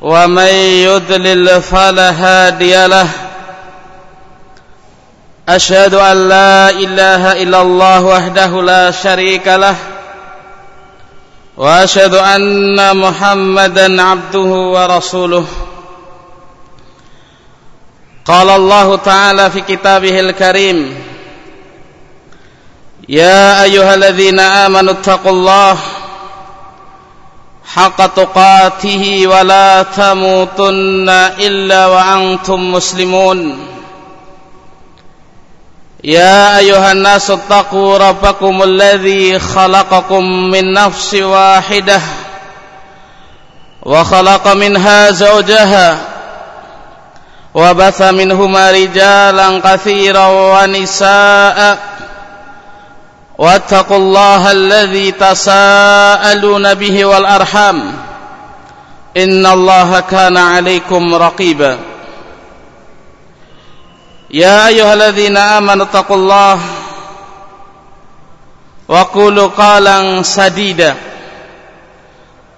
ومن يضلل فلا هادي له أشهد أن لا إله إلا الله وحده لا شريك له وأشهد أن محمدا عبده ورسوله قال الله تعالى في كتابه الكريم يا أيها الذين آمنوا اتقوا الله حق تقاته ولا تموتن إلا وأنتم مسلمون. يا أيها الناس اتقوا ربكم الذي خلقكم من نفس واحدة وخلق منها زوجها وبث منهما رجالا كثيرا ونساء واتقوا الله الذي تساءلون به والأرحام إن الله كان عليكم رقيبا يا أيها الذين آمنوا اتقوا الله وقولوا قالا سديدا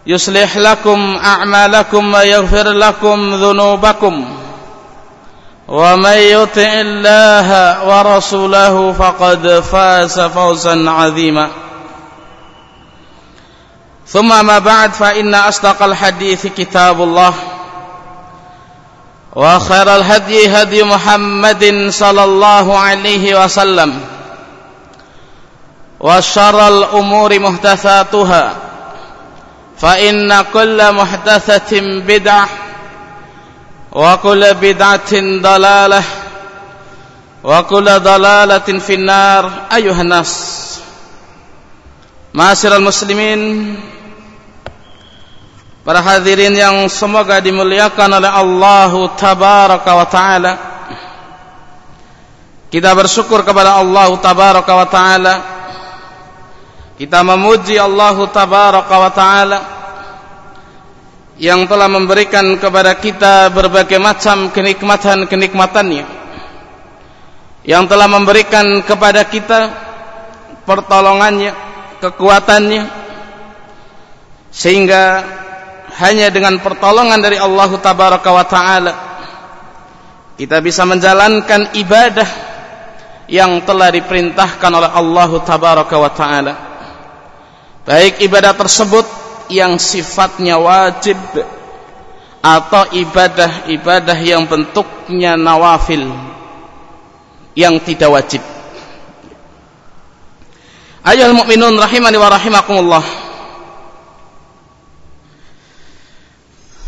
يصلح لكم أعمالكم ويغفر لكم ذنوبكم ومن يطع الله ورسوله فقد فاز فوزا عظيما. ثم ما بعد فإن أصدق الحديث كتاب الله وخير الهدي هدي محمد صلى الله عليه وسلم وشر الأمور محدثاتها فإن كل محدثة بدعة وكل بدعة ضلالة وكل ضلالة في النار أيها الناس معاشر المسلمين Para hadirin yang semoga dimuliakan oleh Allah Tabaraka wa Ta'ala Kita bersyukur kepada Allah Tabaraka wa Ta'ala Kita memuji Allah Tabaraka wa Ta'ala Yang telah memberikan kepada kita berbagai macam kenikmatan-kenikmatannya. Yang telah memberikan kepada kita pertolongannya, kekuatannya Sehingga hanya dengan pertolongan dari Allah tabaraka wa taala kita bisa menjalankan ibadah yang telah diperintahkan oleh Allah tabaraka wa taala. Baik ibadah tersebut yang sifatnya wajib atau ibadah-ibadah yang bentuknya nawafil yang tidak wajib. Ayol mukminun rahimani wa rahimakumullah.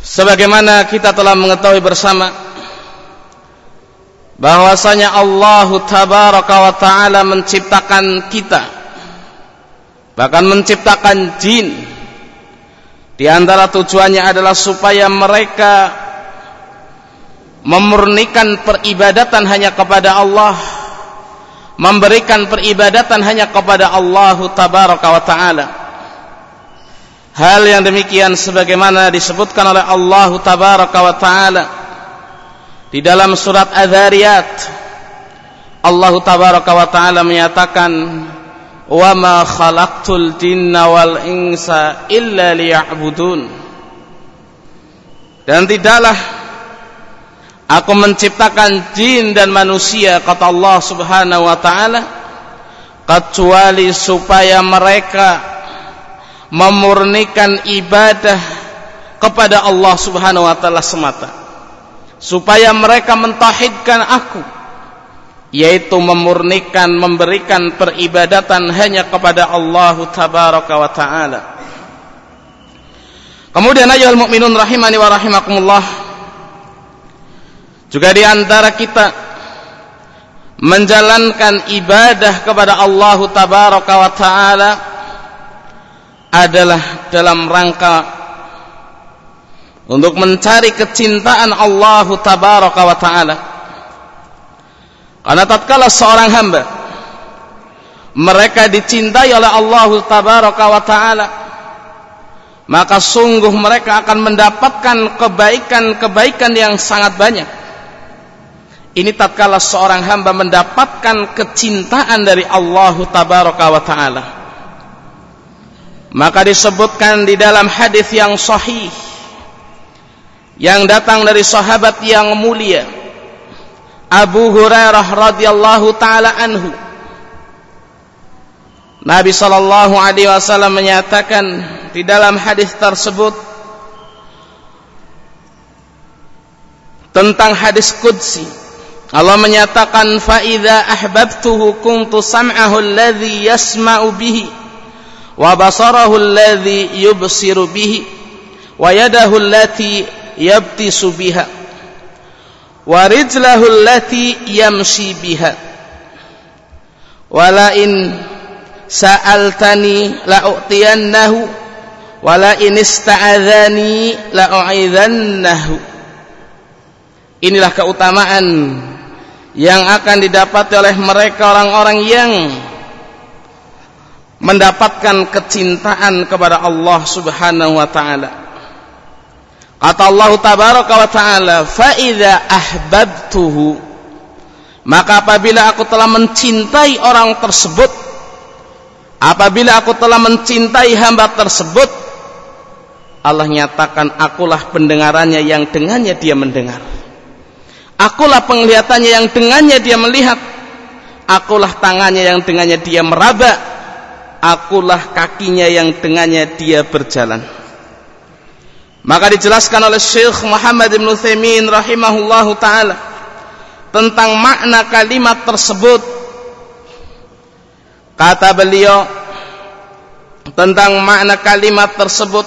Sebagaimana kita telah mengetahui bersama bahwasanya Allah tabaraka wa taala menciptakan kita bahkan menciptakan jin di antara tujuannya adalah supaya mereka memurnikan peribadatan hanya kepada Allah memberikan peribadatan hanya kepada Allah tabaraka wa taala. Hal yang demikian sebagaimana disebutkan oleh Allah Tabaraka wa Ta'ala di dalam surat Az-Zariyat. Allah Tabaraka wa Ta'ala menyatakan khalaqtul jinna wal insa illa liya'budun. Dan tidaklah aku menciptakan jin dan manusia kata Allah Subhanahu wa taala kecuali supaya mereka memurnikan ibadah kepada Allah Subhanahu wa taala semata. Supaya mereka mentauhidkan aku yaitu memurnikan memberikan peribadatan hanya kepada Allah tabaraka wa taala kemudian ayol mukminun rahimani wa rahimakumullah juga di antara kita menjalankan ibadah kepada Allah tabaraka wa taala adalah dalam rangka untuk mencari kecintaan Allah tabaraka wa taala. Karena tatkala seorang hamba mereka dicintai oleh Allah tabaraka wa taala maka sungguh mereka akan mendapatkan kebaikan-kebaikan yang sangat banyak. Ini tatkala seorang hamba mendapatkan kecintaan dari Allah tabaraka wa taala maka disebutkan di dalam hadis yang sahih yang datang dari sahabat yang mulia Abu Hurairah radhiyallahu taala anhu. Nabi sallallahu alaihi wasallam menyatakan di dalam hadis tersebut tentang hadis qudsi. Allah menyatakan fa idza ahbabtuhu kuntu sam'ahu alladhi yasma'u bihi wa basarahu alladhi yubsiru bihi wa yadahu allati yabtisu biha wa rijlahu allati yamshi biha. Wala in sa'altani la'u'tiyannahu wala in ista'adhani la'u'idhannahu inilah keutamaan yang akan didapat oleh mereka orang-orang yang mendapatkan kecintaan kepada Allah Subhanahu wa taala. Kata Allah tabaraka wa taala, "Fa idza ahbabtuhu" Maka apabila aku telah mencintai orang tersebut, apabila aku telah mencintai hamba tersebut, Allah nyatakan akulah pendengarannya yang dengannya dia mendengar. Akulah penglihatannya yang dengannya dia melihat. Akulah tangannya yang dengannya dia meraba akulah kakinya yang dengannya dia berjalan maka dijelaskan oleh Syekh Muhammad bin Utsaimin rahimahullahu taala tentang makna kalimat tersebut. Kata beliau tentang makna kalimat tersebut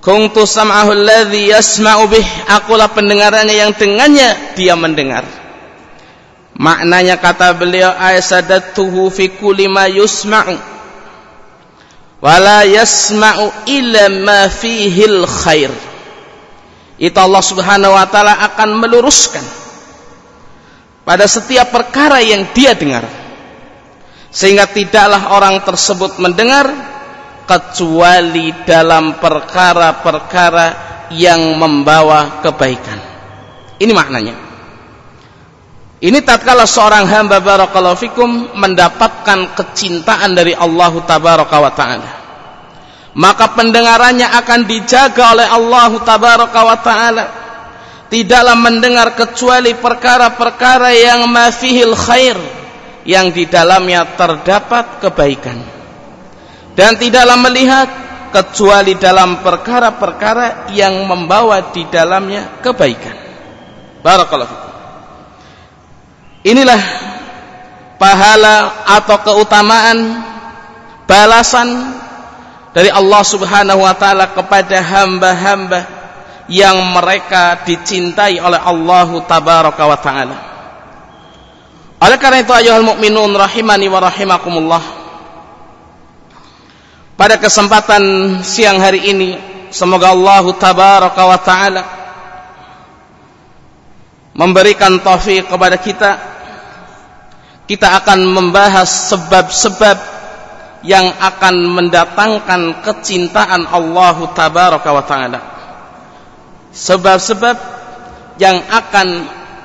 kuntu sam'ahu alladhi yasma'u bih. Akulah pendengarannya yang dengannya dia mendengar. Maknanya kata beliau aisadatuhu fi kulli ma yusma'u wala yasma'u illa ma fihil khair. Itu Allah Subhanahu wa taala akan meluruskan pada setiap perkara yang dia dengar. Sehingga tidaklah orang tersebut mendengar kecuali dalam perkara-perkara yang membawa kebaikan. Ini maknanya. Ini tatkala seorang hamba barakallahu fikum mendapatkan kecintaan dari Allah tabaraka wa taala. Maka pendengarannya akan dijaga oleh Allah tabaraka wa taala. Tidaklah mendengar kecuali perkara-perkara yang mafihil khair yang di dalamnya terdapat kebaikan. Dan tidaklah melihat kecuali dalam perkara-perkara yang membawa di dalamnya kebaikan. Barakallahu fikum. Inilah pahala atau keutamaan balasan dari Allah Subhanahu wa taala kepada hamba-hamba yang mereka dicintai oleh Allah tabaraka wa taala. Oleh karena itu ayuhal mukminun rahimani wa rahimakumullah. Pada kesempatan siang hari ini semoga Allah tabaraka wa taala memberikan taufik kepada kita kita akan membahas sebab-sebab yang akan mendatangkan kecintaan Allah tabaraka wa taala. Sebab-sebab yang akan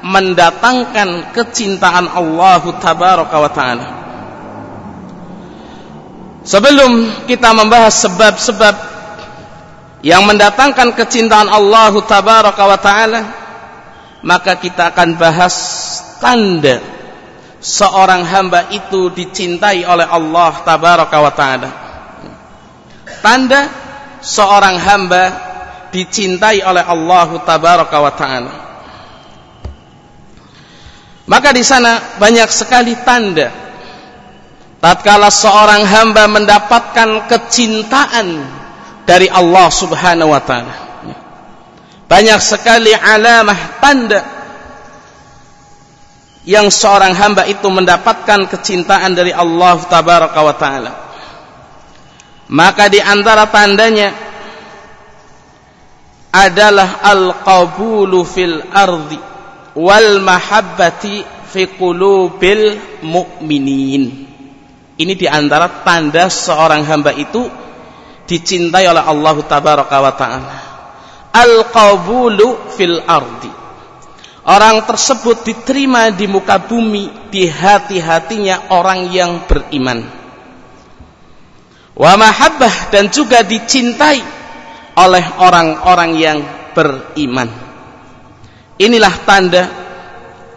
mendatangkan kecintaan Allah tabaraka wa taala. Sebelum kita membahas sebab-sebab yang mendatangkan kecintaan Allah tabaraka wa taala, maka kita akan bahas tanda seorang hamba itu dicintai oleh Allah tabaraka wa taala. Tanda seorang hamba dicintai oleh Allah tabaraka wa taala. Maka di sana banyak sekali tanda tatkala seorang hamba mendapatkan kecintaan dari Allah Subhanahu wa taala. Banyak sekali alamah tanda yang seorang hamba itu mendapatkan kecintaan dari Allah tabaraka wa taala. Maka di antara tandanya adalah al-qabulu fil ardi wal mahabbati fi qulubil mu'minin. Ini di antara tanda seorang hamba itu dicintai oleh Allah tabaraka wa taala. Al-qabulu fil ardi Orang tersebut diterima di muka bumi di hati-hatinya orang yang beriman. Wa mahabbah dan juga dicintai oleh orang-orang yang beriman. Inilah tanda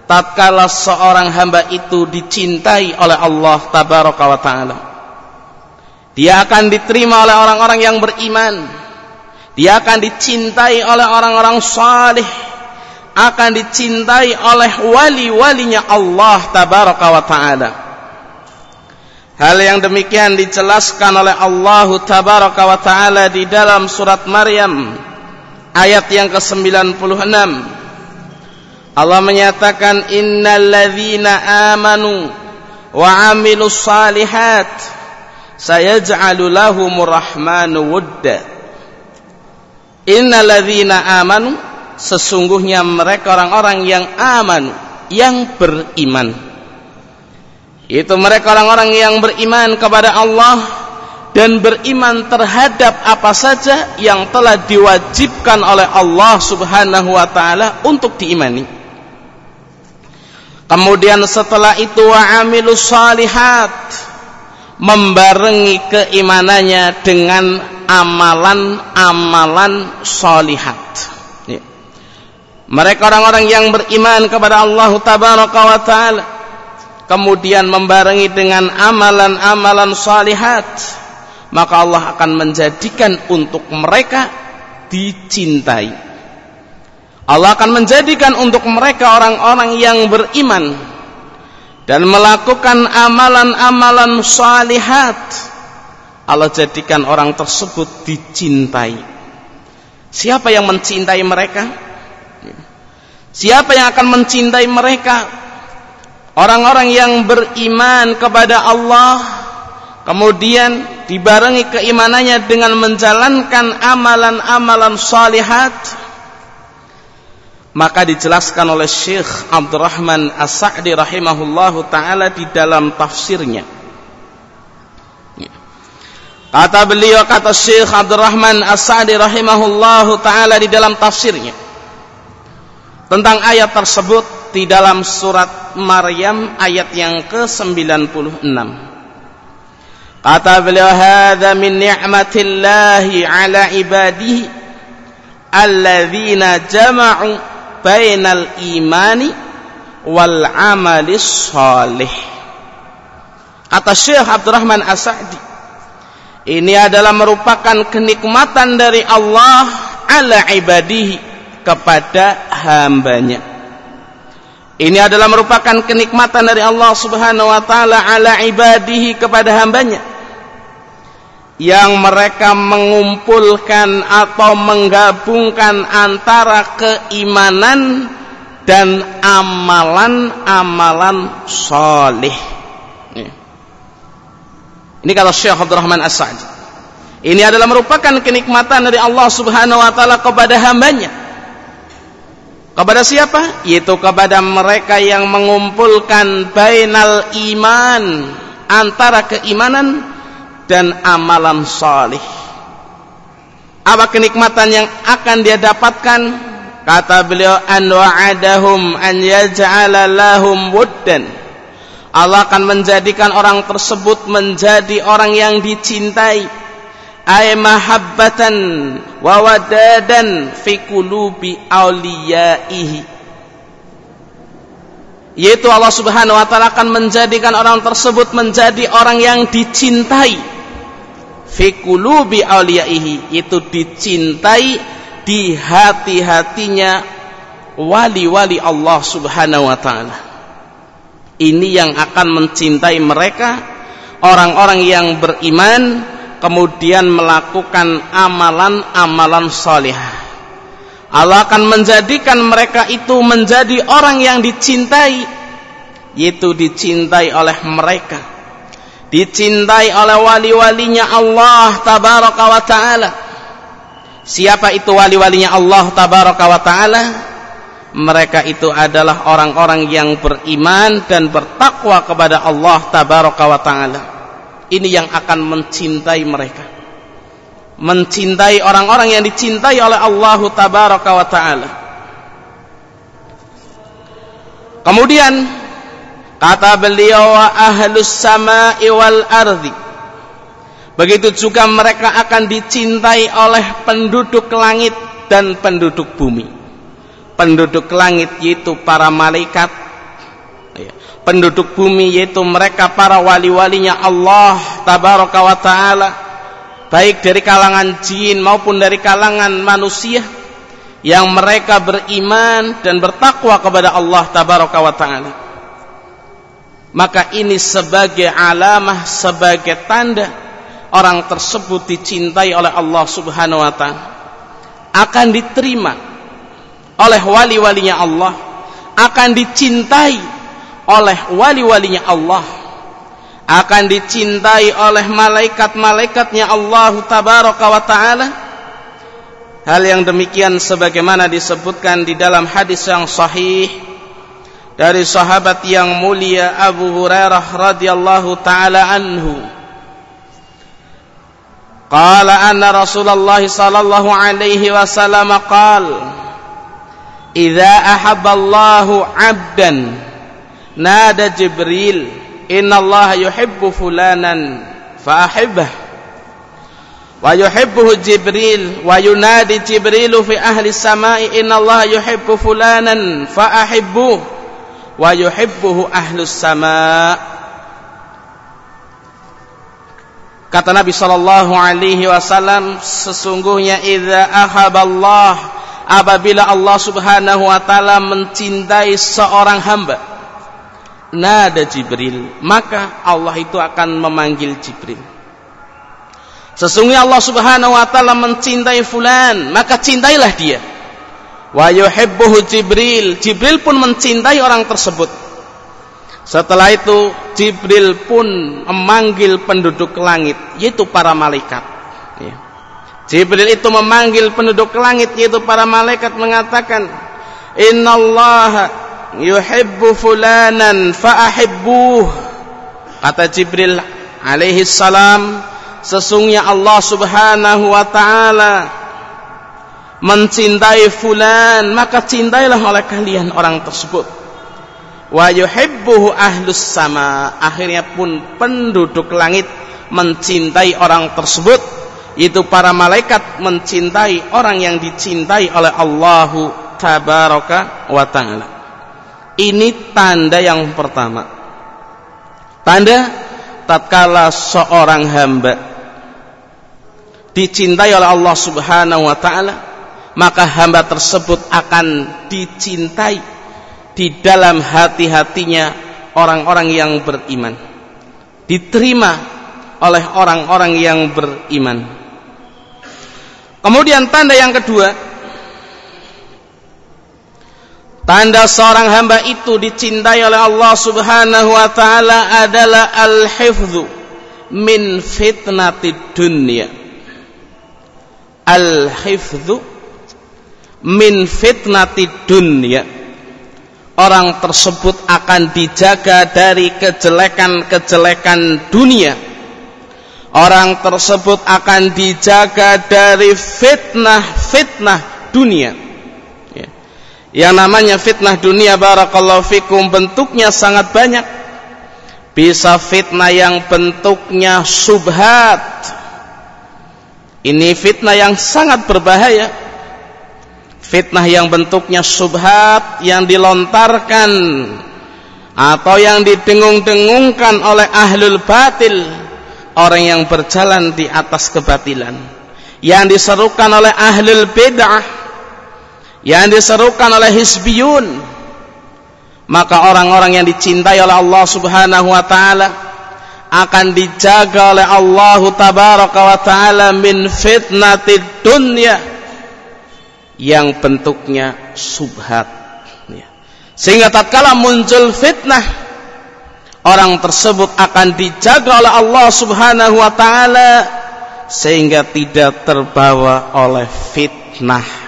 tatkala seorang hamba itu dicintai oleh Allah tabaraka wa taala. Dia akan diterima oleh orang-orang yang beriman. Dia akan dicintai oleh orang-orang saleh. Akan dicintai oleh wali-walinya Allah tabaraka wa taala. Hal yang demikian dijelaskan oleh Allah tabaraka wa taala di dalam surat Maryam ayat yang ke-96. Allah menyatakan innal ladzina amanu wa amilus salihat sayaj'alu lahumur rahmanu wudda. Innal ladzina amanu sesungguhnya mereka orang-orang yang aman, yang beriman itu mereka orang-orang yang beriman kepada Allah dan beriman terhadap apa saja yang telah diwajibkan oleh Allah Subhanahu wa taala untuk diimani. Kemudian setelah itu amilus salihat membarengi keimanannya dengan amalan-amalan salihat. Mereka orang-orang yang beriman kepada Allah Tabaraka wa taala. Kemudian membarengi dengan amalan-amalan salihat. Maka Allah akan menjadikan untuk mereka dicintai. Allah akan menjadikan untuk mereka orang-orang yang beriman dan melakukan amalan-amalan salihat. Allah jadikan orang tersebut dicintai. Siapa yang mencintai mereka siapa yang akan mencintai mereka? Orang-orang yang beriman kepada Allah kemudian dibarengi keimanannya dengan menjalankan amalan-amalan salihat maka dijelaskan oleh Syekh Abdurrahman As-Sa'di rahimahullahu taala di dalam tafsirnya. Kata beliau kata Syekh Abdurrahman As-Sa'di rahimahullahu taala di dalam tafsirnya tentang ayat tersebut di dalam surat Maryam ayat yang ke-96. Kata beliau hadza min ni'matillahi ala ibadihi alladzina jama'u bainal imani wal amali shalih. Kata Syekh Abdurrahman As-Sa'di ini adalah merupakan kenikmatan dari Allah ala ibadihi kepada hambanya ini adalah merupakan kenikmatan dari Allah Subhanahu wa taala ala ibadihi kepada hambanya yang mereka mengumpulkan atau menggabungkan antara keimanan dan amalan-amalan soleh. Ini kata Syekh Abdurrahman As-Sa'di. Ini adalah merupakan kenikmatan dari Allah Subhanahu wa taala kepada hambanya kepada siapa? Yaitu kepada mereka yang mengumpulkan bainal iman antara keimanan dan amalan salih. Apa kenikmatan yang akan dia dapatkan? Kata beliau an wa'adahum an yaj'ala lahum wuddan. Allah akan menjadikan orang tersebut menjadi orang yang dicintai ay mahabbatan wa wadadan fi qulubi awliyaihi. Yaitu Allah Subhanahu wa taala akan menjadikan orang tersebut menjadi orang yang dicintai. Fi qulubi awliyaihi itu dicintai di hati-hatinya wali-wali Allah Subhanahu wa taala. Ini yang akan mencintai mereka orang-orang yang beriman kemudian melakukan amalan-amalan salih. Allah akan menjadikan mereka itu menjadi orang yang dicintai yaitu dicintai oleh mereka. Dicintai oleh wali-walinya Allah tabaraka wa taala. Siapa itu wali-walinya Allah tabaraka wa taala? Mereka itu adalah orang-orang yang beriman dan bertakwa kepada Allah tabaraka wa taala ini yang akan mencintai mereka mencintai orang-orang yang dicintai oleh Allah tabaraka wa taala kemudian kata beliau wa ahlus sama'i wal ardi begitu juga mereka akan dicintai oleh penduduk langit dan penduduk bumi. Penduduk langit yaitu para malaikat. Ya. Penduduk bumi yaitu mereka para wali-walinya Allah tabaraka wa taala baik dari kalangan jin maupun dari kalangan manusia yang mereka beriman dan bertakwa kepada Allah tabaraka wa taala maka ini sebagai alamah sebagai tanda orang tersebut dicintai oleh Allah Subhanahu wa taala akan diterima oleh wali-walinya Allah akan dicintai oleh wali-walinya Allah akan dicintai oleh malaikat-malaikatnya Allah tabaraka wa taala. Hal yang demikian sebagaimana disebutkan di dalam hadis yang sahih dari sahabat yang mulia Abu Hurairah radhiyallahu taala anhu. Qala anna Rasulullah sallallahu alaihi wasallam qala idza ahabba Allahu 'abdan nada Jibril Allah yuhibbu fulanan faahibah. wa yuhibbuhu Jibril wa yunadi Jibrilu fi ahli samai Allah yuhibbu fulanan Fa'ahibbuh wa yuhibbuhu ahlus sama Kata Nabi sallallahu alaihi wasallam sesungguhnya idza ahaballah apabila Allah Subhanahu wa taala mencintai seorang hamba nada Jibril, maka Allah itu akan memanggil Jibril. Sesungguhnya Allah Subhanahu Wa Taala mencintai fulan, maka cintailah dia. Wa yuhibbuhu Jibril, Jibril pun mencintai orang tersebut. Setelah itu Jibril pun memanggil penduduk langit yaitu para malaikat. Ya. Jibril itu memanggil penduduk langit yaitu para malaikat mengatakan, "Innallaha yuhibbu fulanan fa'ahibbuh." Kata Jibril alaihi salam, sesungguhnya Allah Subhanahu wa taala mencintai fulan, maka cintailah oleh kalian orang tersebut. Wa yuhibbuhu ahlus sama akhirnya pun penduduk langit mencintai orang tersebut. Itu para malaikat mencintai orang yang dicintai oleh Allahu tabaraka wa taala ini tanda yang pertama. Tanda tatkala seorang hamba dicintai oleh Allah Subhanahu wa taala maka hamba tersebut akan dicintai di dalam hati-hatinya orang-orang yang beriman. Diterima oleh orang-orang yang beriman. Kemudian tanda yang kedua tanda seorang hamba itu dicintai oleh Allah subhanahu wa ta'ala adalah al-hifdhu min fitnati dunia al-hifdhu min fitnati dunia orang tersebut akan dijaga dari kejelekan-kejelekan dunia. Orang tersebut akan dijaga dari fitnah-fitnah dunia. Yang namanya fitnah dunia barakallahu fikum bentuknya sangat banyak. Bisa fitnah yang bentuknya subhat. Ini fitnah yang sangat berbahaya. Fitnah yang bentuknya subhat yang dilontarkan atau yang didengung-dengungkan oleh ahlul batil orang yang berjalan di atas kebatilan. Yang diserukan oleh ahlul bid'ah yang diserukan oleh hisbiyun maka orang-orang yang dicintai oleh Allah Subhanahu wa taala akan dijaga oleh Allah tabaraka wa taala min fitnatid dunya yang bentuknya subhat. Ya. sehingga tatkala muncul fitnah orang tersebut akan dijaga oleh Allah Subhanahu wa taala sehingga tidak terbawa oleh fitnah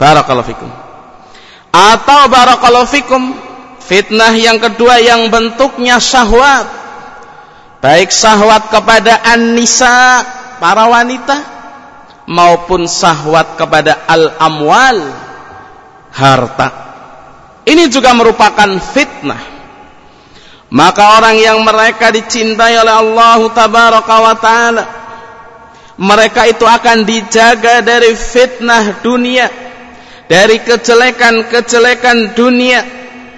barakallahu fikum. Atau barakallahu fikum fitnah yang kedua yang bentuknya syahwat. Baik syahwat kepada an-nisa para wanita maupun sahwat kepada al-amwal harta. Ini juga merupakan fitnah. Maka orang yang mereka dicintai oleh Allah tabaraka wa taala mereka itu akan dijaga dari fitnah dunia dari kejelekan-kejelekan dunia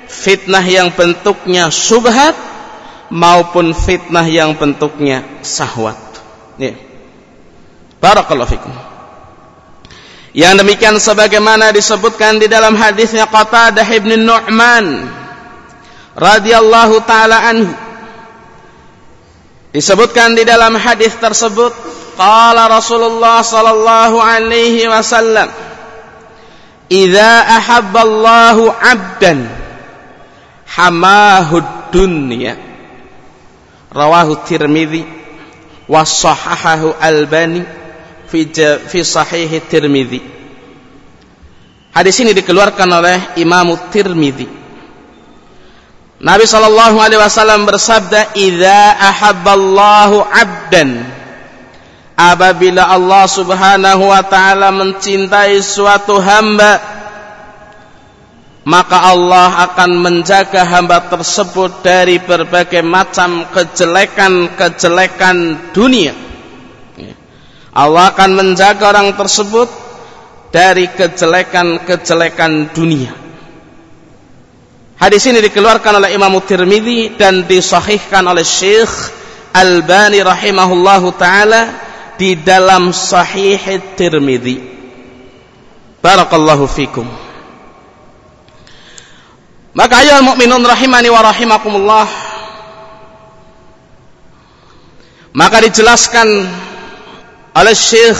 fitnah yang bentuknya subhat maupun fitnah yang bentuknya sahwat. Ya barakallahu fikum. Yang demikian sebagaimana disebutkan di dalam hadisnya Qatadah ibn Nu'man radhiyallahu taala anhu. Disebutkan di dalam hadis tersebut qala Rasulullah sallallahu alaihi wasallam idza ahabba Allahu 'abdan hamahu dunya. Rawahu Tirmidzi wa sahahahu Albani fi fi sahih Tirmidzi hadis ini dikeluarkan oleh Imam Tirmidzi Nabi sallallahu alaihi wasallam bersabda, "Idza ahabballahu 'abdan" Apabila Allah Subhanahu wa taala mencintai suatu hamba, maka Allah akan menjaga hamba tersebut dari berbagai macam kejelekan-kejelekan dunia. Allah akan menjaga orang tersebut dari kejelekan-kejelekan dunia. Hadis ini dikeluarkan oleh Imam Tirmidzi dan disahihkan oleh Syekh Albani rahimahullahu taala di dalam Sahih Tirmidzi. Barakallahu fikum. Maka ayo mukminun rahimani wa rahimakumullah. Maka dijelaskan oleh Syekh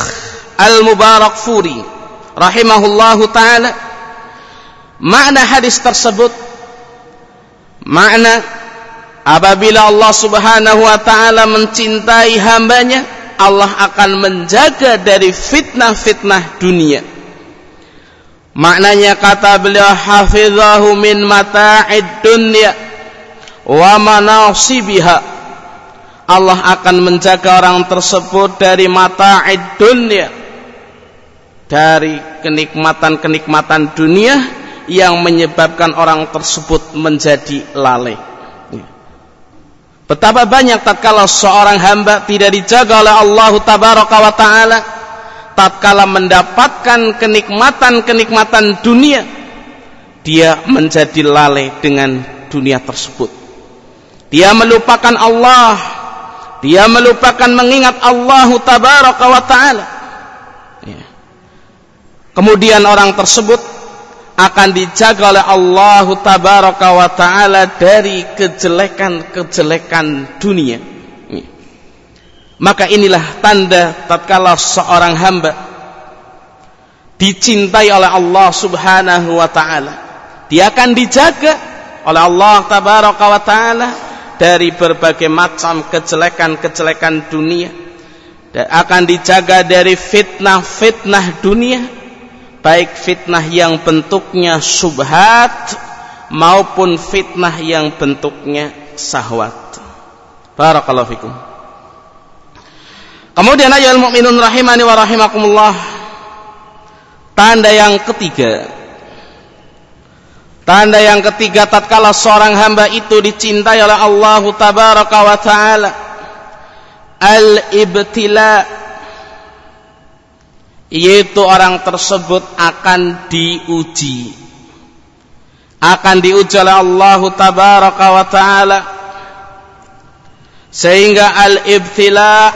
Al-Mubarak Furi rahimahullahu taala makna hadis tersebut Makna apabila Allah Subhanahu wa taala mencintai hambanya, Allah akan menjaga dari fitnah-fitnah dunia. Maknanya kata beliau hafizahu min mata'id dunya wa manasibiha. Allah akan menjaga orang tersebut dari mata'id dunya dari kenikmatan-kenikmatan dunia yang menyebabkan orang tersebut menjadi lalai. Betapa banyak tatkala seorang hamba tidak dijaga oleh Allah tabaraka wa taala tatkala mendapatkan kenikmatan-kenikmatan dunia dia menjadi lalai dengan dunia tersebut. Dia melupakan Allah, dia melupakan mengingat Allah tabaraka wa taala. Ya. Kemudian orang tersebut akan dijaga oleh Allah tabaraka wa taala dari kejelekan-kejelekan dunia. Maka inilah tanda tatkala seorang hamba dicintai oleh Allah Subhanahu wa taala. Dia akan dijaga oleh Allah tabaraka wa taala dari berbagai macam kejelekan-kejelekan dunia. Dan akan dijaga dari fitnah-fitnah dunia baik fitnah yang bentuknya subhat maupun fitnah yang bentuknya sahwat. Barakallahu fikum. Kemudian ayat mukminun rahimani wa rahimakumullah. Tanda yang ketiga. Tanda yang ketiga tatkala seorang hamba itu dicintai oleh Allah tabaraka wa taala. Al-ibtila yaitu orang tersebut akan diuji. Akan diuji oleh Allah tabaraka wa taala. Sehingga al-ibtila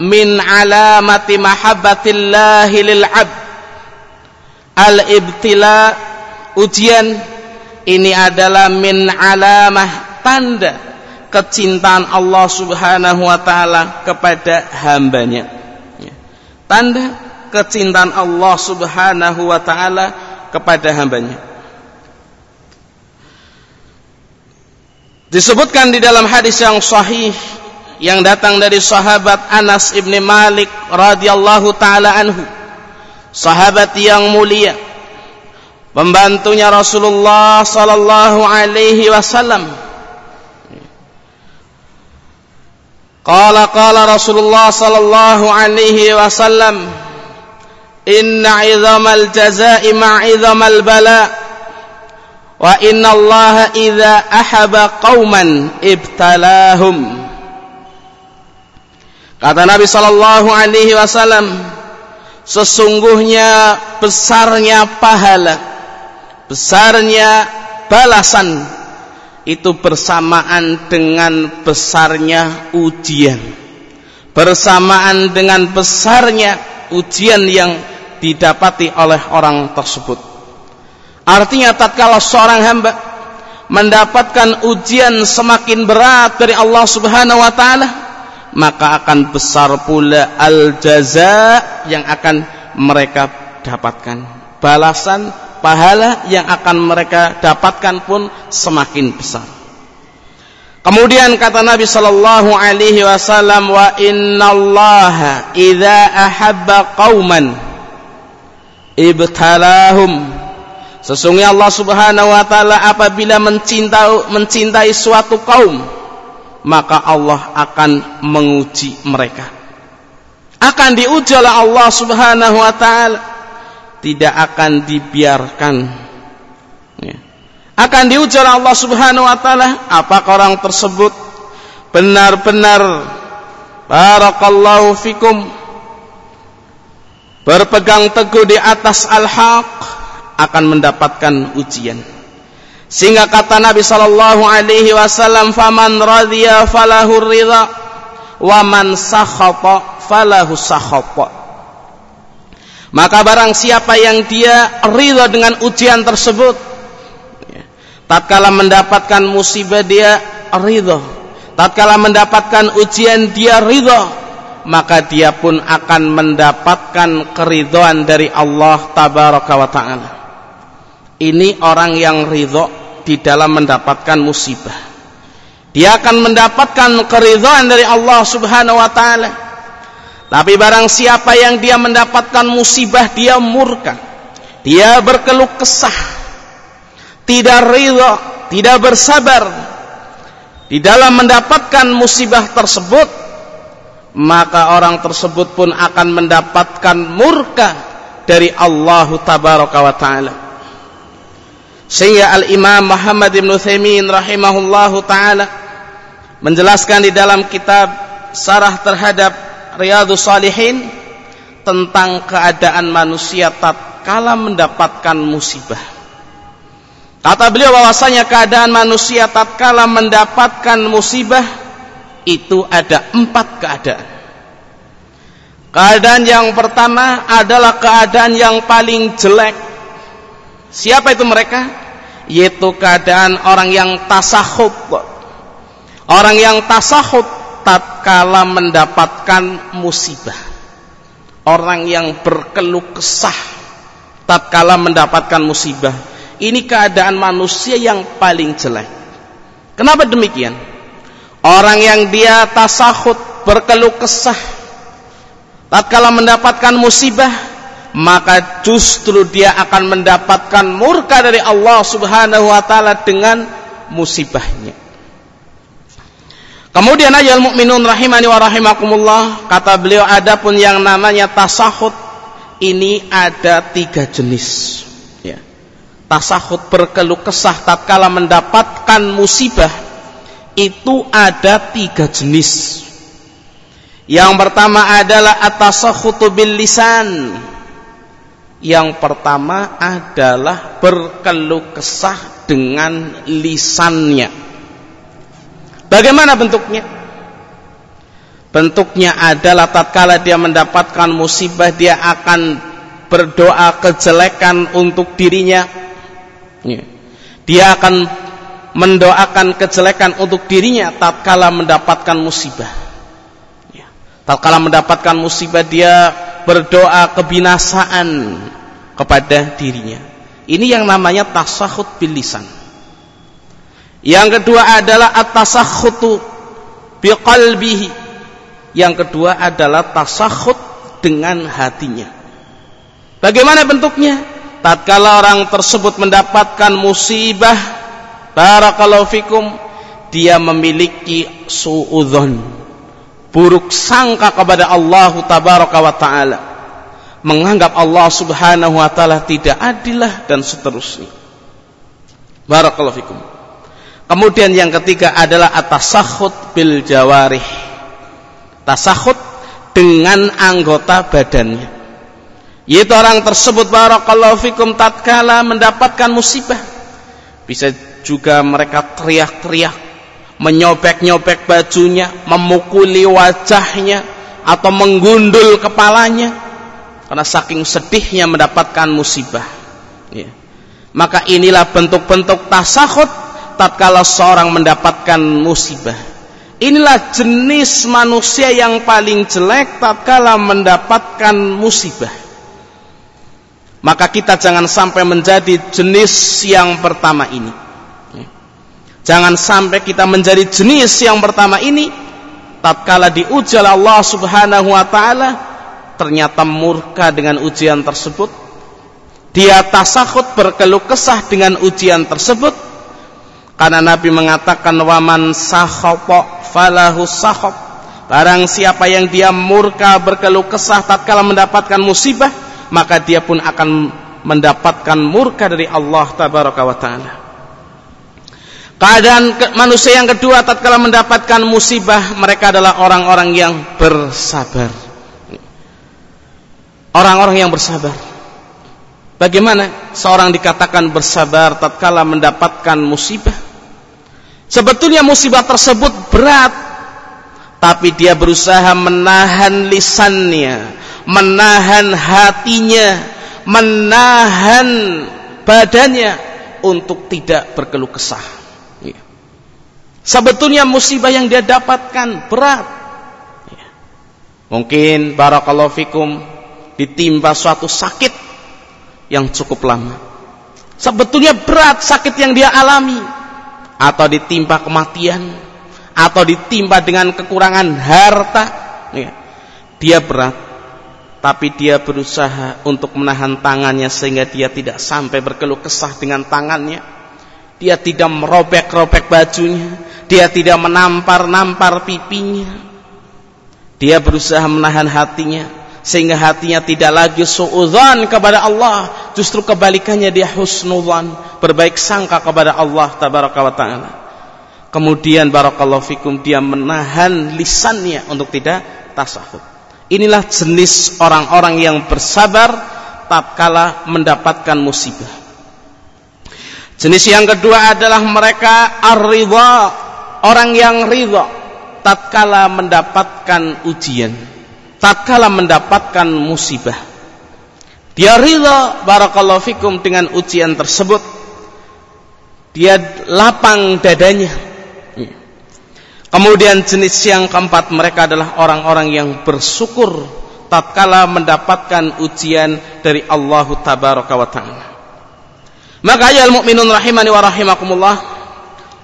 min alamati mahabbatillah lil abd. Al-ibtila ujian ini adalah min alamah tanda kecintaan Allah Subhanahu wa taala kepada hambanya. Ya. tanda kecintaan Allah Subhanahu wa taala kepada hambanya. Disebutkan di dalam hadis yang sahih yang datang dari sahabat Anas ibn Malik radhiyallahu taala anhu. Sahabat yang mulia, pembantunya Rasulullah sallallahu alaihi wasallam. Qala qala Rasulullah sallallahu alaihi wasallam inna idhamal jazai ma'idhamal bala wa inna allaha idha ahaba qawman ibtalahum Kata Nabi sallallahu alaihi wasallam, sesungguhnya besarnya pahala, besarnya balasan itu bersamaan dengan besarnya ujian. Bersamaan dengan besarnya ujian yang didapati oleh orang tersebut. Artinya tatkala seorang hamba mendapatkan ujian semakin berat dari Allah Subhanahu wa taala, maka akan besar pula al jaza yang akan mereka dapatkan. Balasan pahala yang akan mereka dapatkan pun semakin besar. Kemudian kata Nabi sallallahu alaihi wasallam wa innallaha idza ahabba qauman ibtalahum Sesungguhnya Allah Subhanahu wa taala apabila mencintai mencintai suatu kaum, maka Allah akan menguji mereka. Akan diuji oleh Allah Subhanahu wa taala. Tidak akan dibiarkan. Ya. Akan diuji oleh Allah Subhanahu wa taala apakah orang tersebut benar-benar barakallahu fikum berpegang teguh di atas al-haq akan mendapatkan ujian. Sehingga kata Nabi sallallahu alaihi wasallam, "Faman radhiya falahu ridha wa man sakhata falahu sakhata." Maka barang siapa yang dia ridha dengan ujian tersebut, ya, tatkala mendapatkan musibah dia ridha, tatkala mendapatkan ujian dia ridha, maka dia pun akan mendapatkan keridhaan dari Allah tabaraka wa taala ini orang yang ridho di dalam mendapatkan musibah. Dia akan mendapatkan keridhaan dari Allah Subhanahu wa taala. Tapi barang siapa yang dia mendapatkan musibah dia murka. Dia berkeluh kesah. Tidak ridho, tidak bersabar di dalam mendapatkan musibah tersebut, maka orang tersebut pun akan mendapatkan murka dari Allah tabaraka wa taala. Sehingga Al-Imam Muhammad Ibn Thaymin rahimahullahu ta'ala menjelaskan di dalam kitab Sarah terhadap Riyadus Salihin tentang keadaan manusia tatkala mendapatkan musibah. Kata beliau bahwasanya keadaan manusia tatkala mendapatkan musibah itu ada empat keadaan. Keadaan yang pertama adalah keadaan yang paling jelek Siapa itu mereka? Yaitu keadaan orang yang tasahud. Orang yang tasahud tatkala mendapatkan musibah. Orang yang berkeluh kesah tatkala mendapatkan musibah. Ini keadaan manusia yang paling jelek. Kenapa demikian? Orang yang dia tasahud berkeluh kesah tatkala mendapatkan musibah maka justru dia akan mendapatkan murka dari Allah Subhanahu wa taala dengan musibahnya. Kemudian ayat mukminun rahimani wa rahimakumullah kata beliau ada pun yang namanya tasahud ini ada tiga jenis ya. Tasahud berkeluh kesah tatkala mendapatkan musibah itu ada tiga jenis. Yang pertama adalah atasahhutu bil lisan yang pertama adalah berkeluh kesah dengan lisannya. Bagaimana bentuknya? Bentuknya adalah tatkala dia mendapatkan musibah dia akan berdoa kejelekan untuk dirinya. Ya. Dia akan mendoakan kejelekan untuk dirinya tatkala mendapatkan musibah. Ya. Tatkala mendapatkan musibah dia berdoa kebinasaan kepada dirinya. Ini yang namanya tasahud bil lisan. Yang kedua adalah at-tasakhutu biqalbihi. Yang kedua adalah tasahud dengan hatinya. Bagaimana bentuknya? Tatkala orang tersebut mendapatkan musibah, barakallahu fikum, dia memiliki suudzon buruk sangka kepada Allah tabaraka wa taala. Menganggap Allah subhanahu wa taala tidak adilah dan seterusnya. Barakallahu fikum. Kemudian yang ketiga adalah atasahud bil jawarih. Tasahud dengan anggota badannya. Yaitu orang tersebut barakallahu fikum tatkala mendapatkan musibah. Bisa juga mereka teriak-teriak menyobek-nyobek bajunya memukuli wajahnya atau menggundul kepalanya karena saking sedihnya mendapatkan musibah. Ya. maka inilah bentuk-bentuk tasahud tatkala seorang mendapatkan musibah. Inilah jenis manusia yang paling jelek tatkala mendapatkan musibah. Maka kita jangan sampai menjadi jenis yang pertama ini jangan sampai kita menjadi jenis yang pertama ini tatkala diuji oleh Allah Subhanahu wa taala ternyata murka dengan ujian tersebut. Dia tasahud berkeluh kesah dengan ujian tersebut. Karena Nabi mengatakan waman sakhapa falahu sakhab barang siapa yang dia murka berkeluh kesah tatkala mendapatkan musibah maka dia pun akan mendapatkan murka dari Allah tabaraka wa taala. Keadaan manusia yang kedua tatkala mendapatkan musibah mereka adalah orang-orang yang bersabar. Orang-orang yang bersabar. Bagaimana seorang dikatakan bersabar tatkala mendapatkan musibah? Sebetulnya musibah tersebut berat, tapi dia berusaha menahan lisannya, menahan hatinya, menahan badannya untuk tidak berkeluh kesah. Ya. Sebetulnya musibah yang dia dapatkan berat. Ya. Mungkin barakallahu fikum ditimpa suatu sakit yang cukup lama. Sebetulnya berat sakit yang dia alami atau ditimpa kematian atau ditimpa dengan kekurangan harta. Ya. Dia berat tapi dia berusaha untuk menahan tangannya sehingga dia tidak sampai berkeluh kesah dengan tangannya dia tidak merobek-robek bajunya. Dia tidak menampar-nampar pipinya. Dia berusaha menahan hatinya sehingga hatinya tidak lagi suudzon kepada Allah. Justru kebalikannya dia husnudzon berbaik sangka kepada Allah tabaraka wa taala. Kemudian barakallahu fikum dia menahan lisannya untuk tidak tasawuf Inilah jenis orang-orang yang bersabar tatkala mendapatkan musibah. Jenis yang kedua adalah mereka ar-ridha, orang yang ridha tatkala mendapatkan ujian, tatkala mendapatkan musibah. Dia ridha barakallahu fikum dengan ujian tersebut. Dia lapang dadanya Kemudian jenis yang keempat mereka adalah orang-orang yang bersyukur tatkala mendapatkan ujian dari Allah tabaraka wa taala. Maka ayat mukminun rahimani wa rahimakumullah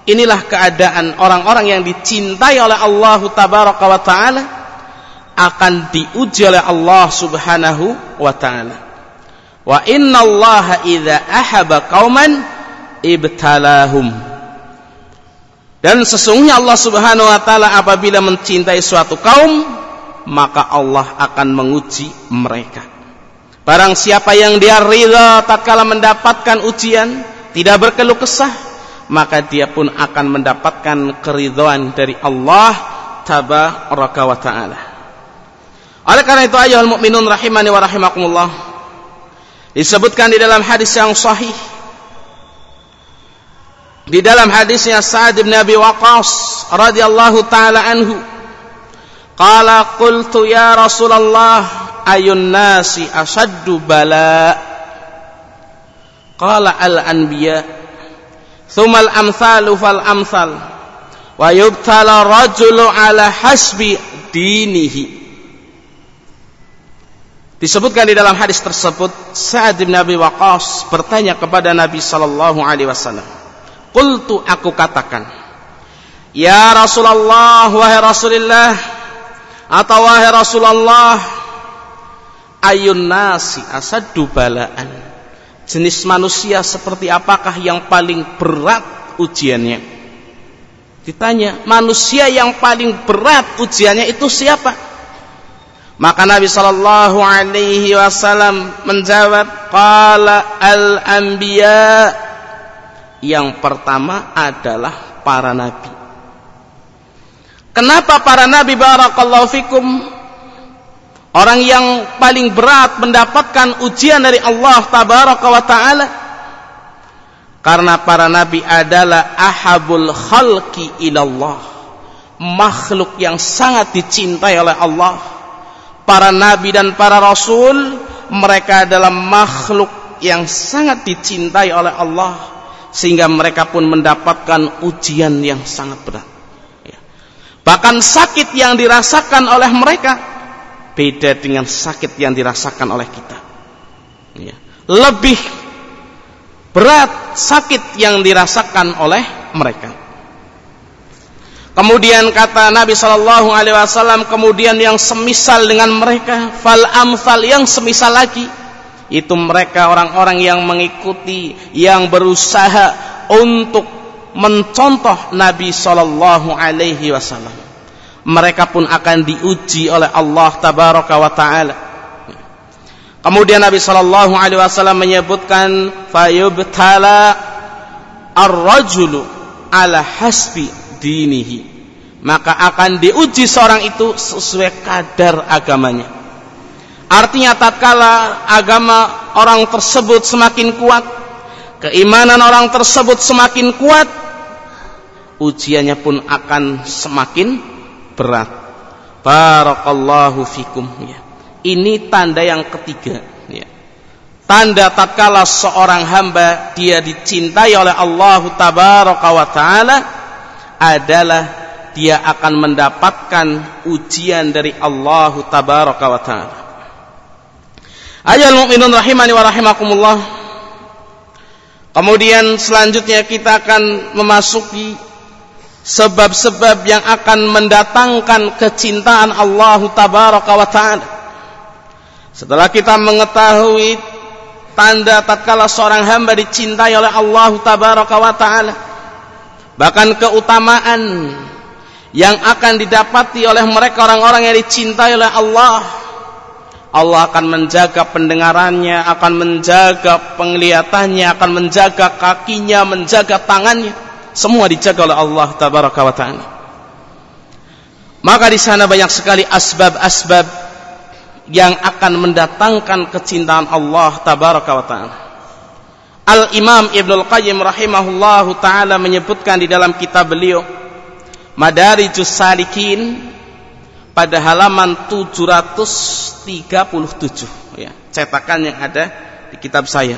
inilah keadaan orang-orang yang dicintai oleh Allah tabaraka wa taala akan diuji oleh Allah Subhanahu wa taala. Wa inna Allah idza ahaba qauman ibtalahum dan sesungguhnya Allah Subhanahu wa taala apabila mencintai suatu kaum, maka Allah akan menguji mereka. Barang siapa yang dia ridha tatkala mendapatkan ujian, tidak berkeluh kesah, maka dia pun akan mendapatkan keridhaan dari Allah tabaraka wa taala. Oleh karena itu ayuhal mukminun rahimani wa rahimakumullah disebutkan di dalam hadis yang sahih di dalam hadisnya Sa'ad bin Abi Waqqas radhiyallahu taala anhu qala qultu ya Rasulullah ayun nasi asaddu bala. Qala al anbiya thumma al amsalu fal amsal wa yubtala rajulu ala hasbi dinihi. Disebutkan di dalam hadis tersebut Sa'ad bin Abi Waqqas bertanya kepada Nabi sallallahu alaihi wasallam Qultu aku katakan Ya Rasulullah wahai Rasulullah atau wahai Rasulullah ayun nasi asaddu balaan jenis manusia seperti apakah yang paling berat ujiannya ditanya manusia yang paling berat ujiannya itu siapa maka Nabi sallallahu alaihi wasallam menjawab qala al anbiya yang pertama adalah para nabi. Kenapa para nabi barakallahu fikum? Orang yang paling berat mendapatkan ujian dari Allah tabaraka wa taala. Karena para nabi adalah ahabul khalqi ilallah. Makhluk yang sangat dicintai oleh Allah. Para nabi dan para rasul mereka adalah makhluk yang sangat dicintai oleh Allah. Sehingga mereka pun mendapatkan ujian yang sangat berat. Bahkan sakit yang dirasakan oleh mereka beda dengan sakit yang dirasakan oleh kita. Ya. Lebih berat sakit yang dirasakan oleh mereka. Kemudian kata Nabi Shallallahu Alaihi Wasallam, kemudian yang semisal dengan mereka, fal amfal yang semisal lagi, itu mereka orang-orang yang mengikuti, yang berusaha untuk mencontoh Nabi Shallallahu Alaihi Wasallam. Mereka pun akan diuji oleh Allah Tabaraka wa Taala. Kemudian Nabi Shallallahu Alaihi Wasallam menyebutkan fayubtala ar-rajulu ala hasbi dinihi maka akan diuji seorang itu sesuai kadar agamanya. Artinya tatkala agama orang tersebut semakin kuat, keimanan orang tersebut semakin kuat, ujiannya pun akan semakin berat. Barakallahu fikum ya. Ini tanda yang ketiga ya. Tanda tatkala seorang hamba dia dicintai oleh Allah tabaraka wa taala adalah dia akan mendapatkan ujian dari Allah tabaraka wa taala. Ayol mukminun rahimani wa. Kemudian selanjutnya kita akan memasuki sebab-sebab yang akan mendatangkan kecintaan Allah tabaraka wa taala. Setelah kita mengetahui tanda tatkala seorang hamba dicintai oleh Allah tabaraka wa taala, bahkan keutamaan yang akan didapati oleh mereka orang-orang yang dicintai oleh Allah Allah akan menjaga pendengarannya, akan menjaga penglihatannya, akan menjaga kakinya, menjaga tangannya semua dijaga oleh Allah tabaraka wa taala. Maka di sana banyak sekali asbab-asbab yang akan mendatangkan kecintaan Allah tabaraka wa taala. Al-Imam Ibnul Qayyim rahimahullahu taala menyebutkan di dalam kitab beliau Madarijus Salikin pada halaman 737 ya, cetakan yang ada di kitab saya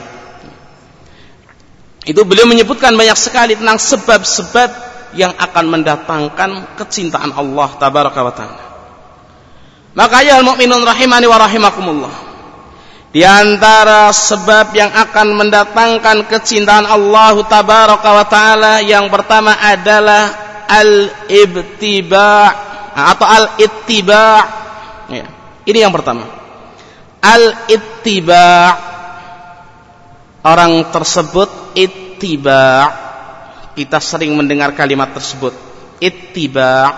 itu beliau menyebutkan banyak sekali tentang sebab-sebab yang akan mendatangkan kecintaan Allah tabaraka wa taala. Maka ya mukminun rahimani wa rahimakumullah. Di antara sebab yang akan mendatangkan kecintaan Allah tabaraka wa taala yang pertama adalah al-ibtiba' atau al-ittiba'. Ya, ini yang pertama. Al-ittiba' orang tersebut ittiba. Kita sering mendengar kalimat tersebut. Ittiba.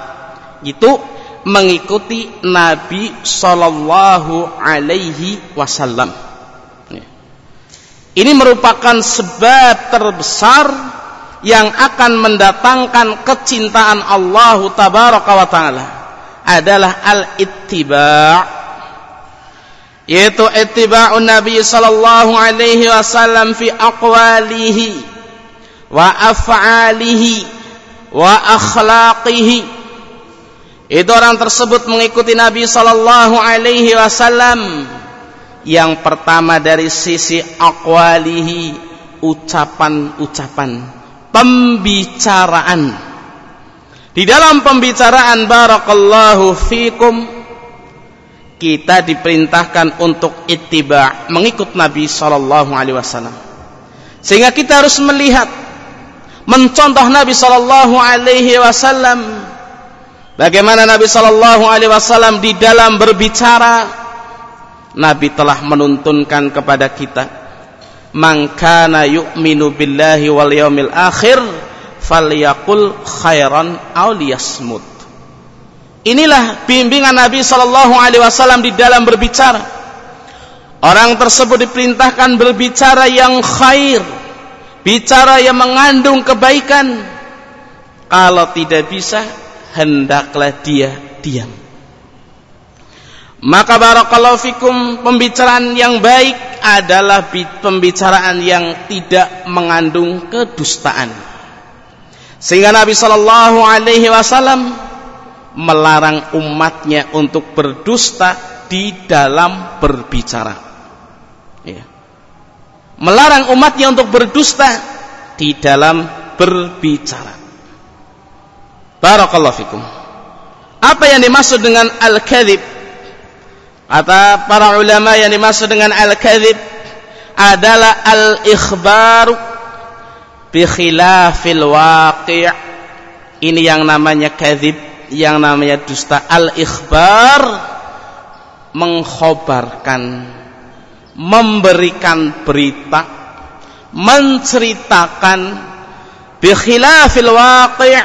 Itu mengikuti Nabi sallallahu alaihi wasallam. Ini merupakan sebab terbesar yang akan mendatangkan kecintaan Allah taala adalah al-ittiba' yaitu ittiba'un Nabi sallallahu alaihi wasallam fi aqwalihi wa af'alihi wa akhlaqihi. Itu orang tersebut mengikuti Nabi sallallahu alaihi wasallam. Yang pertama dari sisi aqwalihi ucapan-ucapan pembicaraan. Di dalam pembicaraan barakallahu fikum kita diperintahkan untuk ittiba mengikut Nabi sallallahu alaihi wasallam. Sehingga kita harus melihat mencontoh Nabi sallallahu alaihi wasallam bagaimana Nabi sallallahu alaihi wasallam di dalam berbicara Nabi telah menuntunkan kepada kita man kana yu'minu billahi wal yaumil akhir falyaqul khairan aw liyasmut Inilah bimbingan Nabi Shallallahu Alaihi Wasallam di dalam berbicara. Orang tersebut diperintahkan berbicara yang khair, bicara yang mengandung kebaikan. Kalau tidak bisa, hendaklah dia diam. maka barakallahu fikum pembicaraan yang baik adalah pembicaraan yang tidak mengandung kedustaan. Sehingga Nabi sallallahu alaihi wasallam melarang umatnya untuk berdusta di dalam berbicara. Ya. Melarang umatnya untuk berdusta di dalam berbicara. Barakallahu fikum. Apa yang dimaksud dengan al-kadhib? Kata para ulama yang dimaksud dengan al-kadhib adalah al-ikhbaru bi khilafil waqi'. Ini yang namanya kadhib, yang namanya dusta. Al-ikhbar mengkhabarkan, memberikan berita, menceritakan bi khilafil waqi'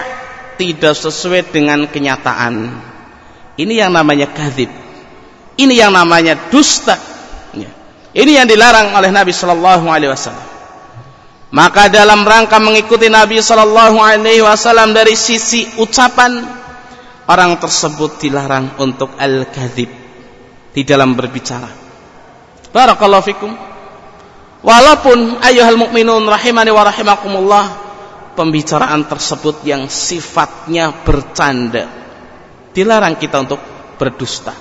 tidak sesuai dengan kenyataan. Ini yang namanya kadhib ini yang namanya dusta. Ya. Ini yang dilarang oleh Nabi Shallallahu Alaihi Wasallam. Maka dalam rangka mengikuti Nabi Shallallahu Alaihi Wasallam dari sisi ucapan orang tersebut dilarang untuk al-kadhib di dalam berbicara. Barakallahu fikum. Walaupun ayuhal mukminun rahimani wa rahimakumullah pembicaraan tersebut yang sifatnya bercanda dilarang kita untuk berdusta.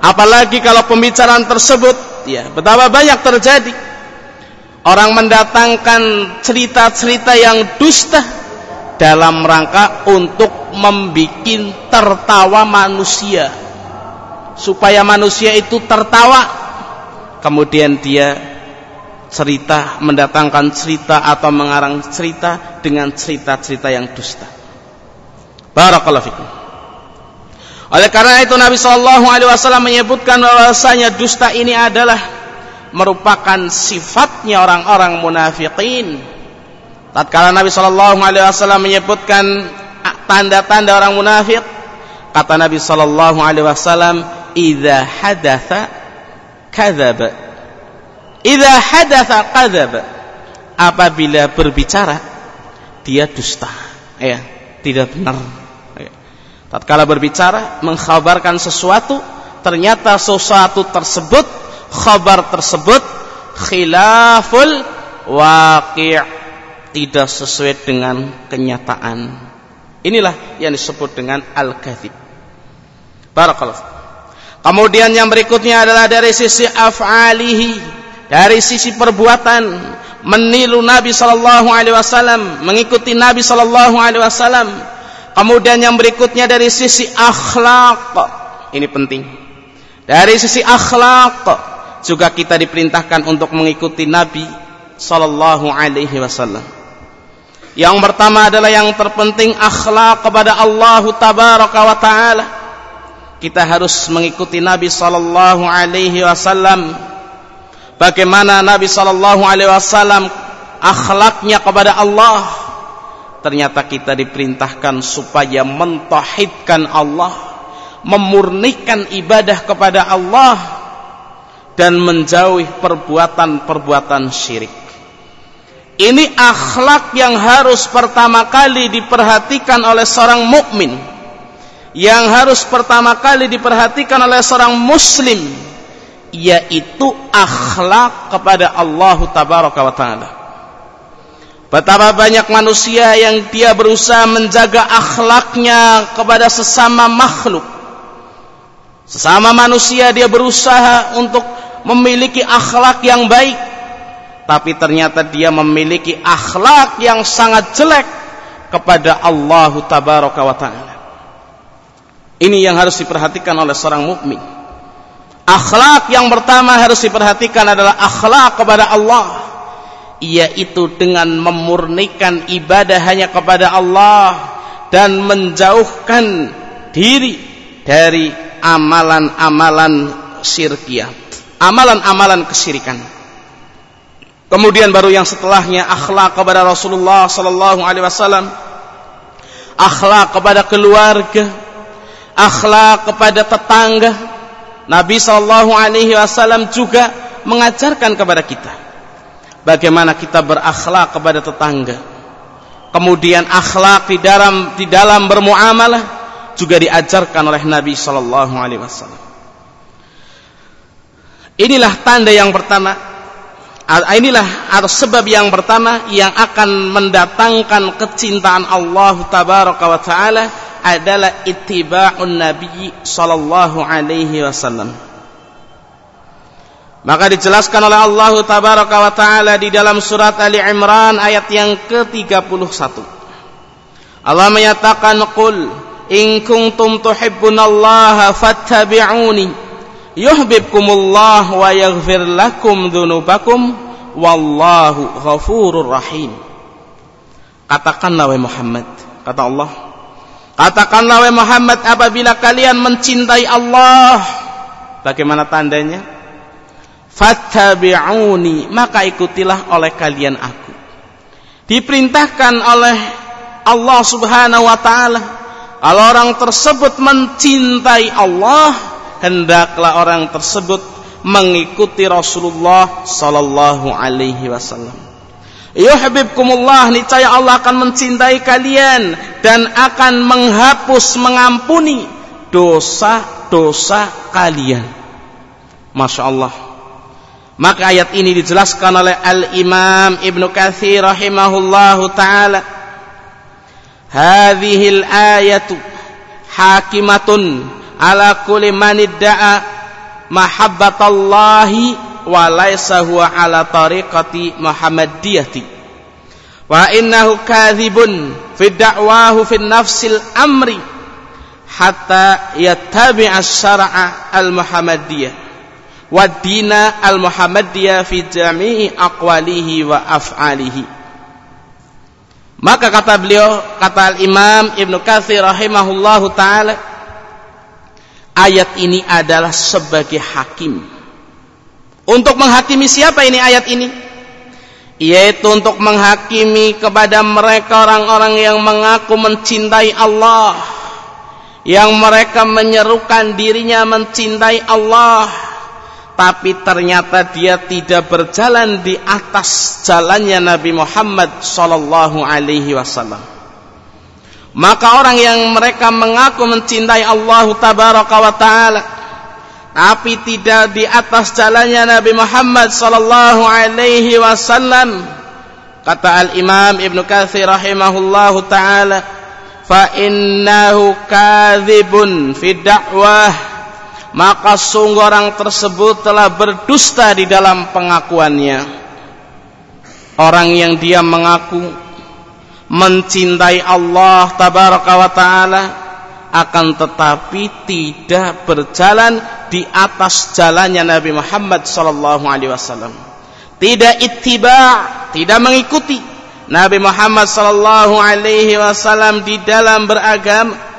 Apalagi kalau pembicaraan tersebut ya betapa banyak terjadi orang mendatangkan cerita-cerita yang dusta dalam rangka untuk membuat tertawa manusia. Supaya manusia itu tertawa. Kemudian dia cerita mendatangkan cerita atau mengarang cerita dengan cerita-cerita yang dusta. Barakallahu fikum. Oleh karena itu Nabi Shallallahu Alaihi Wasallam menyebutkan bahwasanya dusta ini adalah merupakan sifatnya orang-orang munafikin. Tatkala Nabi Shallallahu Alaihi Wasallam menyebutkan tanda-tanda orang munafik, kata Nabi Shallallahu Alaihi Wasallam, "Idza hadatha kadzab." Idza hadatha kadzab. Apabila berbicara dia dusta. Ya, tidak benar tatkala berbicara mengkhabarkan sesuatu ternyata sesuatu tersebut khabar tersebut khilaful waqi' tidak sesuai dengan kenyataan inilah yang disebut dengan al-kadzib barakallahu kemudian yang berikutnya adalah dari sisi af'alihi dari sisi perbuatan menilu Nabi sallallahu alaihi wasallam mengikuti Nabi sallallahu alaihi wasallam Kemudian yang berikutnya dari sisi akhlak. Ini penting. Dari sisi akhlak juga kita diperintahkan untuk mengikuti Nabi sallallahu alaihi wasallam. Yang pertama adalah yang terpenting akhlak kepada Allah tabaraka wa taala. Kita harus mengikuti Nabi sallallahu alaihi wasallam. Bagaimana Nabi sallallahu alaihi wasallam akhlaknya kepada Allah ternyata kita diperintahkan supaya mentauhidkan Allah, memurnikan ibadah kepada Allah dan menjauhi perbuatan-perbuatan syirik. Ini akhlak yang harus pertama kali diperhatikan oleh seorang mukmin. Yang harus pertama kali diperhatikan oleh seorang muslim yaitu akhlak kepada Allah tabaraka wa taala. Betapa banyak manusia yang dia berusaha menjaga akhlaknya kepada sesama makhluk. Sesama manusia dia berusaha untuk memiliki akhlak yang baik. Tapi ternyata dia memiliki akhlak yang sangat jelek kepada Allah Tabaraka wa Ta'ala. Ini yang harus diperhatikan oleh seorang mukmin. Akhlak yang pertama harus diperhatikan adalah akhlak kepada Allah yaitu dengan memurnikan ibadah hanya kepada Allah dan menjauhkan diri dari amalan-amalan syirkiyah amalan-amalan kesyirikan kemudian baru yang setelahnya akhlak kepada Rasulullah sallallahu alaihi wasallam. Akhlak kepada keluarga. Akhlak kepada tetangga. Nabi sallallahu alaihi wasallam juga mengajarkan kepada kita bagaimana kita berakhlak kepada tetangga. Kemudian akhlak di dalam di dalam bermuamalah juga diajarkan oleh Nabi sallallahu alaihi wasallam. Inilah tanda yang pertama inilah atau sebab yang pertama yang akan mendatangkan kecintaan Allah tabaraka wa taala adalah ittiba'un nabi sallallahu alaihi wasallam. Maka dijelaskan oleh Allah tabaraka wa taala di dalam surat Ali Imran ayat yang ke-31. Allah menyatakan qul in kuntum tuhibbunallaha fattabi'uni yuhibbukumullah wa yaghfir lakum dzunubakum wallahu ghafurur rahim. Katakanlah wahai Muhammad, kata Allah, katakanlah wahai Muhammad apabila kalian mencintai Allah, bagaimana tandanya? fattabi'uni maka ikutilah oleh kalian aku diperintahkan oleh Allah Subhanahu wa taala kalau orang tersebut mencintai Allah hendaklah orang tersebut mengikuti Rasulullah sallallahu alaihi wasallam. Yuhibbukumullah niscaya Allah akan mencintai kalian dan akan menghapus mengampuni dosa-dosa kalian. Masya Allah maka ayat ini dijelaskan oleh Al-Imam Ibn Kathir rahimahullahu taala. Hadhihi al-ayatu hakimatun ala kulli man idda'a mahabbatallahi wa laysa huwa ala tariqati Muhammadiyati. Wa innahu kadhibun fi da'wahu fi nafsil amri hatta yattabi'a syara'a al-Muhammadiyah wadina al-Muhammadiyah fi jami'i aqwalihi wa af'alihi. Maka kata beliau, kata al-Imam Ibn Katsir rahimahullahu taala, ayat ini adalah sebagai hakim. Untuk menghakimi siapa ini ayat ini? Yaitu untuk menghakimi kepada mereka orang-orang yang mengaku mencintai Allah, yang mereka menyerukan dirinya mencintai Allah, tapi ternyata dia tidak berjalan di atas jalannya Nabi Muhammad sallallahu alaihi wasallam. Maka orang yang mereka mengaku mencintai Allah tabaraka wa taala tapi tidak di atas jalannya Nabi Muhammad sallallahu alaihi wasallam kata Al-Imam Ibnu Katsir rahimahullahu taala fa innahu kadzibun fi da'wah maka sungguh orang tersebut telah berdusta di dalam pengakuannya. Orang yang dia mengaku mencintai Allah tabaraka wa taala akan tetapi tidak berjalan di atas jalannya Nabi Muhammad sallallahu alaihi wasallam. Tidak ittiba, tidak mengikuti Nabi Muhammad sallallahu alaihi wasallam di dalam beragama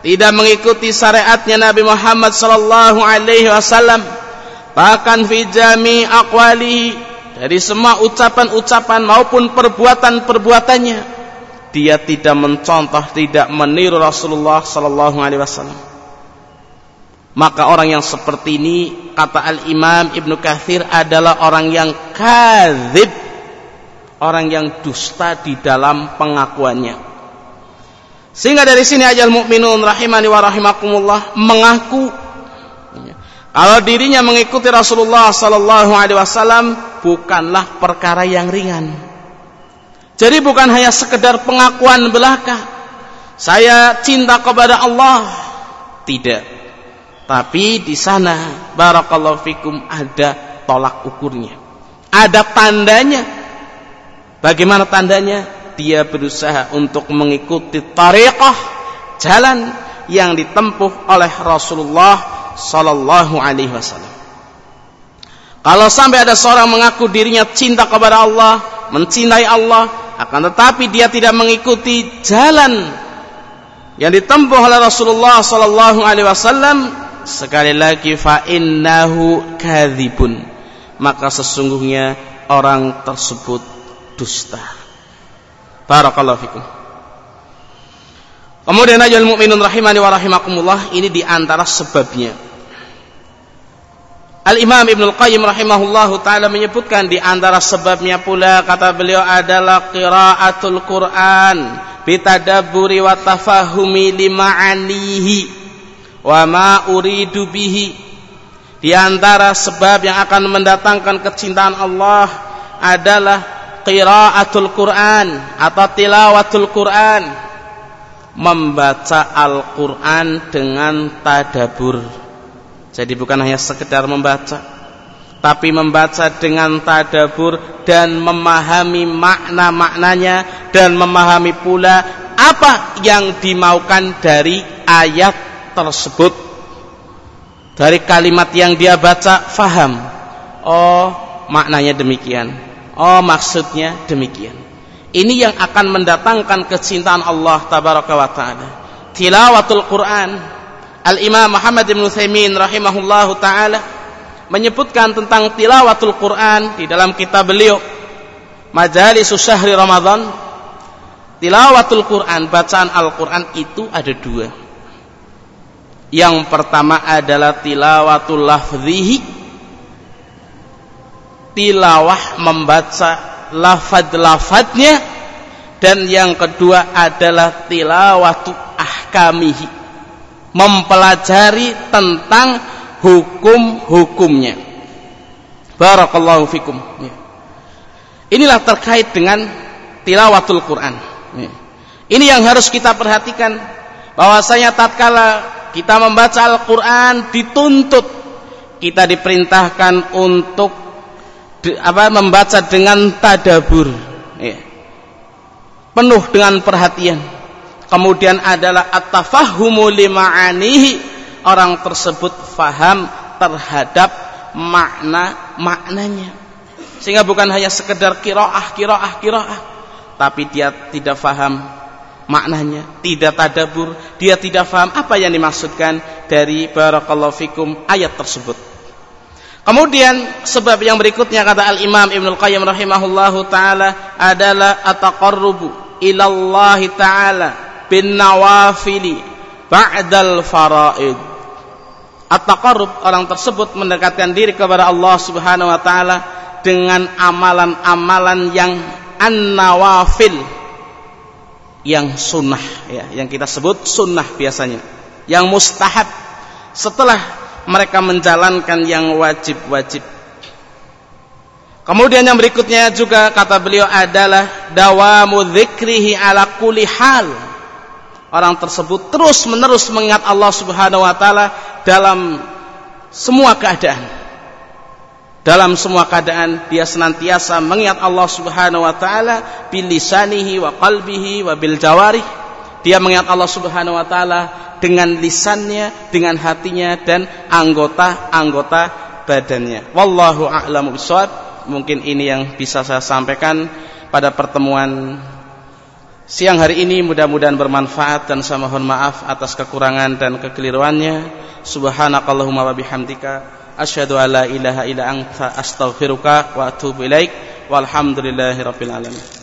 tidak mengikuti syariatnya Nabi Muhammad sallallahu alaihi wasallam. Bahkan fi jami aqwalihi dari semua ucapan-ucapan maupun perbuatan-perbuatannya dia tidak mencontoh tidak meniru Rasulullah sallallahu alaihi wasallam maka orang yang seperti ini kata al-Imam Ibnu Katsir adalah orang yang kadzib orang yang dusta di dalam pengakuannya sehingga dari sini ajal mukminun rahimani wa rahimakumullah mengaku kalau dirinya mengikuti Rasulullah sallallahu alaihi wasallam bukanlah perkara yang ringan. Jadi bukan hanya sekedar pengakuan belaka. Saya cinta kepada Allah. Tidak. Tapi di sana barakallahu fikum ada tolak ukurnya. Ada tandanya. Bagaimana tandanya? dia berusaha untuk mengikuti tariqah jalan yang ditempuh oleh Rasulullah sallallahu alaihi wasallam. Kalau sampai ada seorang mengaku dirinya cinta kepada Allah, mencintai Allah, akan tetapi dia tidak mengikuti jalan yang ditempuh oleh Rasulullah sallallahu alaihi wasallam, sekali lagi fa innahu kadzibun. Maka sesungguhnya orang tersebut dusta. Barakallahu fikum. Kemudian ajal mukminun rahimani wa rahimakumullah ini di antara sebabnya. Al-Imam Ibnu Al-Qayyim rahimahullahu taala menyebutkan di antara sebabnya pula kata beliau adalah qiraatul Quran bitadabburi wa tafahumi lima'anihi wa ma uridu bihi. Di antara sebab yang akan mendatangkan kecintaan Allah adalah qiraatul Quran atau tilawatul Quran. Membaca Al-Quran dengan tadabur jadi bukan hanya sekedar membaca tapi membaca dengan tadabur dan memahami makna-maknanya dan memahami pula apa yang dimaukan dari ayat tersebut. Dari kalimat yang dia baca faham. Oh maknanya demikian. Oh maksudnya demikian. Ini yang akan mendatangkan kecintaan Allah tabaraka wa taala. Tilawatul Quran Al Imam Muhammad bin Utsaimin rahimahullahu taala menyebutkan tentang tilawatul Quran di dalam kitab beliau Majalis Syahri Ramadan. Tilawatul Quran bacaan Al-Quran itu ada dua. Yang pertama adalah tilawatul lafzihi tilawah membaca lafad-lafadnya dan yang kedua adalah tilawatu ahkamihi mempelajari tentang hukum-hukumnya. Barakallahu fikum. Ya. Inilah terkait dengan tilawatul Quran. Ya. Ini yang harus kita perhatikan bahwasanya tatkala kita membaca Al-Quran dituntut kita diperintahkan untuk apa membaca dengan tadabur ya. penuh dengan perhatian kemudian adalah at-tafahumu lima'anihi orang tersebut faham terhadap makna maknanya. Sehingga bukan hanya sekedar kiroah kiroah kiroah. Tapi dia tidak faham maknanya. Tidak tadabur. Dia tidak faham apa yang dimaksudkan dari barakallahu fikum ayat tersebut. Kemudian sebab yang berikutnya kata al Imam Ibnu Qayyim rahimahullahu taala adalah at-taqarrubu ilallahi taala bin nawafili ba'dal faraid At-taqarrub orang tersebut mendekatkan diri kepada Allah Subhanahu wa taala dengan amalan-amalan yang an-nawafil yang sunnah ya, yang kita sebut sunnah biasanya, yang mustahab setelah mereka menjalankan yang wajib-wajib. Kemudian yang berikutnya juga kata beliau adalah dawamu dzikrihi ala kulli hal orang tersebut terus menerus mengingat Allah Subhanahu wa taala dalam semua keadaan. Dalam semua keadaan dia senantiasa mengingat Allah Subhanahu wa taala bilisanihi wa qalbihi wa bil. Dia mengingat Allah Subhanahu wa taala dengan lisannya, dengan hatinya dan anggota-anggota badannya. Wallahu a'lamu bishawab. Mungkin ini yang bisa saya sampaikan pada pertemuan Siang hari ini mudah-mudahan bermanfaat dan saya mohon maaf atas kekurangan dan kekeliruannya. Subhanakallahumma wa bihamdika asyhadu an la ilaha illa anta astaghfiruka wa atubu ilaik. Walhamdulillahirabbil alamin.